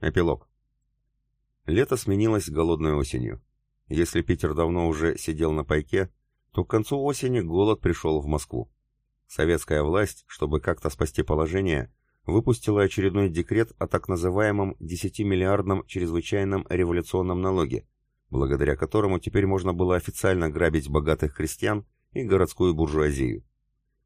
Эпилог. Лето сменилось голодной осенью. Если Питер давно уже сидел на пайке, то к концу осени голод пришел в Москву. Советская власть, чтобы как-то спасти положение, выпустила очередной декрет о так называемом 10-миллиардном чрезвычайном революционном налоге, благодаря которому теперь можно было официально грабить богатых крестьян и городскую буржуазию.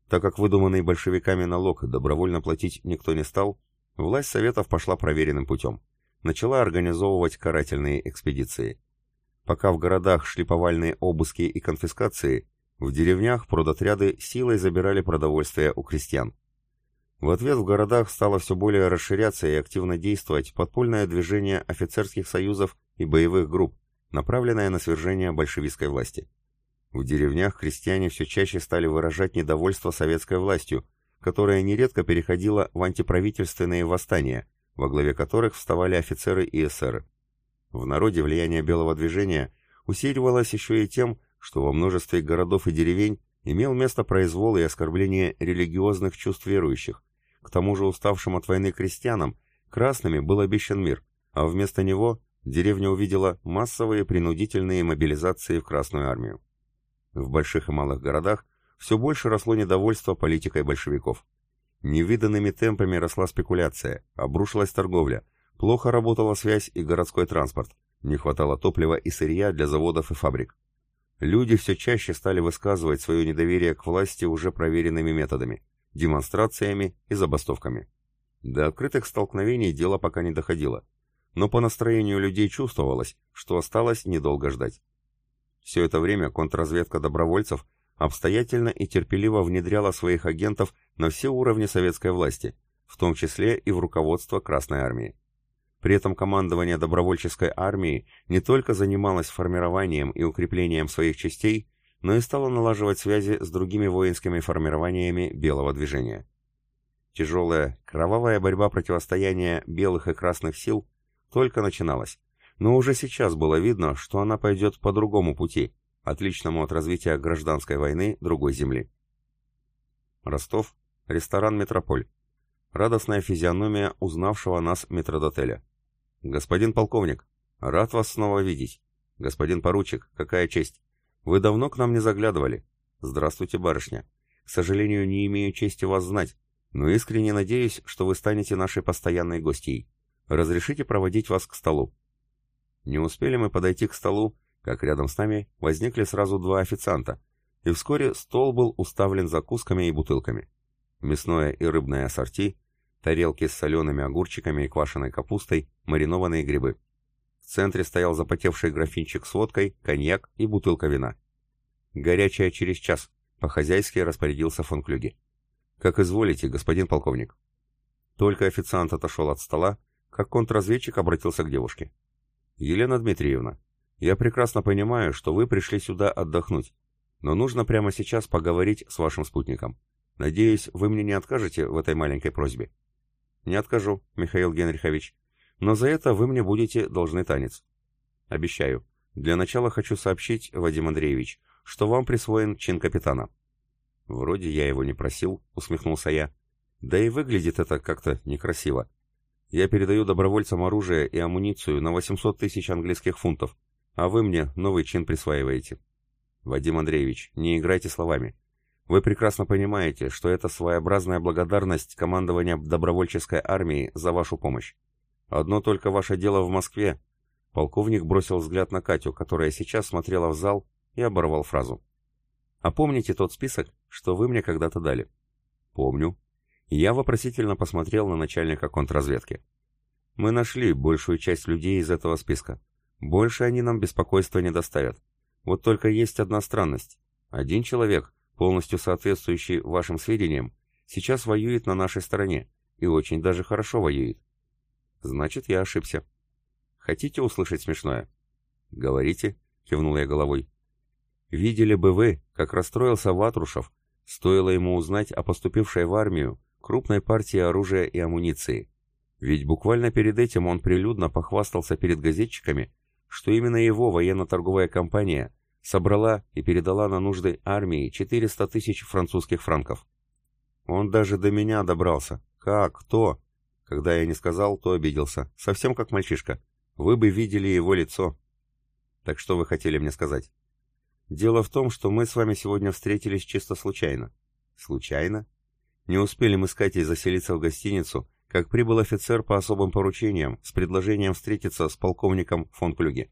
Так как выдуманный большевиками налог добровольно платить никто не стал, власть Советов пошла проверенным путем. Начала организовывать карательные экспедиции. Пока в городах шли повальные обыски и конфискации, в деревнях продотряды силой забирали продовольствие у крестьян. В ответ в городах стало все более расширяться и активно действовать подпольное движение офицерских союзов и боевых групп, направленное на свержение большевистской власти. В деревнях крестьяне все чаще стали выражать недовольство советской властью, которая нередко переходила в антиправительственные восстания, во главе которых вставали офицеры и эсеры. В народе влияние белого движения усиливалось еще и тем, что во множестве городов и деревень имел место произвол и оскорбление религиозных чувств верующих. К тому же уставшим от войны крестьянам красными был обещан мир, а вместо него деревня увидела массовые принудительные мобилизации в Красную армию. В больших и малых городах все больше росло недовольство политикой большевиков. Невиданными темпами росла спекуляция, обрушилась торговля, плохо работала связь и городской транспорт, не хватало топлива и сырья для заводов и фабрик. Люди все чаще стали высказывать свое недоверие к власти уже проверенными методами – демонстрациями и забастовками. До открытых столкновений дело пока не доходило, но по настроению людей чувствовалось, что осталось недолго ждать. Все это время контрразведка добровольцев обстоятельно и терпеливо внедряла своих агентов на все уровни советской власти, в том числе и в руководство Красной армии. При этом командование добровольческой армии не только занималось формированием и укреплением своих частей, но и стало налаживать связи с другими воинскими формированиями белого движения. Тяжелая, кровавая борьба противостояния белых и красных сил только начиналась, но уже сейчас было видно, что она пойдет по другому пути, отличному от развития гражданской войны другой земли. Ростов, ресторан «Метрополь». Радостная физиономия узнавшего нас метродотеля. «Господин полковник, рад вас снова видеть. Господин поручик, какая честь. Вы давно к нам не заглядывали. Здравствуйте, барышня. К сожалению, не имею чести вас знать, но искренне надеюсь, что вы станете нашей постоянной гостьей. Разрешите проводить вас к столу». Не успели мы подойти к столу, как рядом с нами возникли сразу два официанта, и вскоре стол был уставлен закусками и бутылками. Мясное и рыбное ассорти, тарелки с солеными огурчиками и квашеной капустой, маринованные грибы. В центре стоял запотевший графинчик с водкой, коньяк и бутылка вина. «Горячая через час», — по-хозяйски распорядился фон Клюге. «Как изволите, господин полковник». Только официант отошел от стола, как контрразведчик обратился к девушке. «Елена Дмитриевна, я прекрасно понимаю, что вы пришли сюда отдохнуть, но нужно прямо сейчас поговорить с вашим спутником. Надеюсь, вы мне не откажете в этой маленькой просьбе?» «Не откажу, Михаил Генрихович, но за это вы мне будете должны танец». «Обещаю. Для начала хочу сообщить, Вадим Андреевич, что вам присвоен чин капитана». «Вроде я его не просил», — усмехнулся я. «Да и выглядит это как-то некрасиво. Я передаю добровольцам оружие и амуницию на 800 тысяч английских фунтов, а вы мне новый чин присваиваете. Вадим Андреевич, не играйте словами. Вы прекрасно понимаете, что это своеобразная благодарность командования добровольческой армии за вашу помощь. Одно только ваше дело в Москве. Полковник бросил взгляд на Катю, которая сейчас смотрела в зал, и оборвал фразу. А помните тот список, что вы мне когда-то дали? Помню, я вопросительно посмотрел на начальника контрразведки. Мы нашли большую часть людей из этого списка. Больше они нам беспокойства не доставят. Вот только есть одна странность. Один человек, полностью соответствующий вашим сведениям, сейчас воюет на нашей стороне, и очень даже хорошо воюет. Значит, я ошибся. Хотите услышать смешное? Говорите, кивнул я головой. Видели бы вы, как расстроился Ватрушев, стоило ему узнать о поступившей в армию крупной партии оружия и амуниции. Ведь буквально перед этим он прилюдно похвастался перед газетчиками, что именно его военно-торговая компания собрала и передала на нужды армии 400 тысяч французских франков. Он даже до меня добрался. Как? Кто? Когда я не сказал, то обиделся. Совсем как мальчишка. Вы бы видели его лицо. Так что вы хотели мне сказать? Дело в том, что мы с вами сегодня встретились чисто случайно. Случайно? Не успели мы с Катей заселиться в гостиницу, как прибыл офицер по особым поручениям с предложением встретиться с полковником фон Клюге.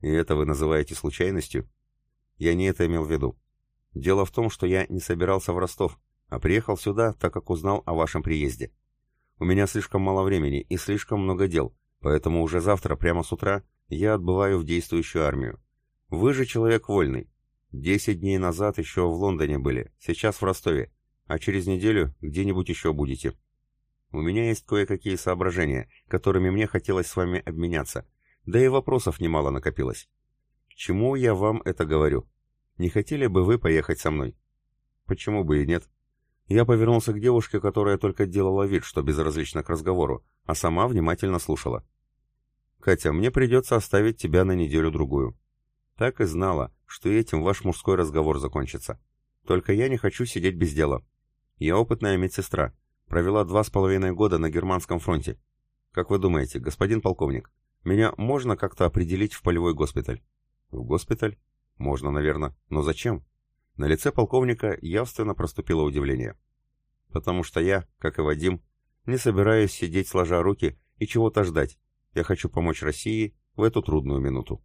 И это вы называете случайностью? Я не это имел в виду. Дело в том, что я не собирался в Ростов, а приехал сюда, так как узнал о вашем приезде. У меня слишком мало времени и слишком много дел, поэтому уже завтра, прямо с утра, я отбываю в действующую армию. Вы же человек вольный. Десять дней назад еще в Лондоне были, сейчас в Ростове, а через неделю где-нибудь еще будете. У меня есть кое-какие соображения, которыми мне хотелось с вами обменяться, да и вопросов немало накопилось. К чему я вам это говорю? Не хотели бы вы поехать со мной? Почему бы и нет? Я повернулся к девушке, которая только делала вид, что безразлична к разговору, а сама внимательно слушала. «Катя, мне придется оставить тебя на неделю-другую. Так и знала, что этим ваш мужской разговор закончится. Только я не хочу сидеть без дела. Я опытная медсестра, провела два с половиной года на германском фронте. Как вы думаете, господин полковник, меня можно как-то определить в полевой госпиталь?» «В госпиталь? Можно, наверное. Но зачем?» На лице полковника явственно проступило удивление. «Потому что я, как и Вадим, не собираюсь сидеть сложа руки и чего-то ждать. Я хочу помочь России в эту трудную минуту».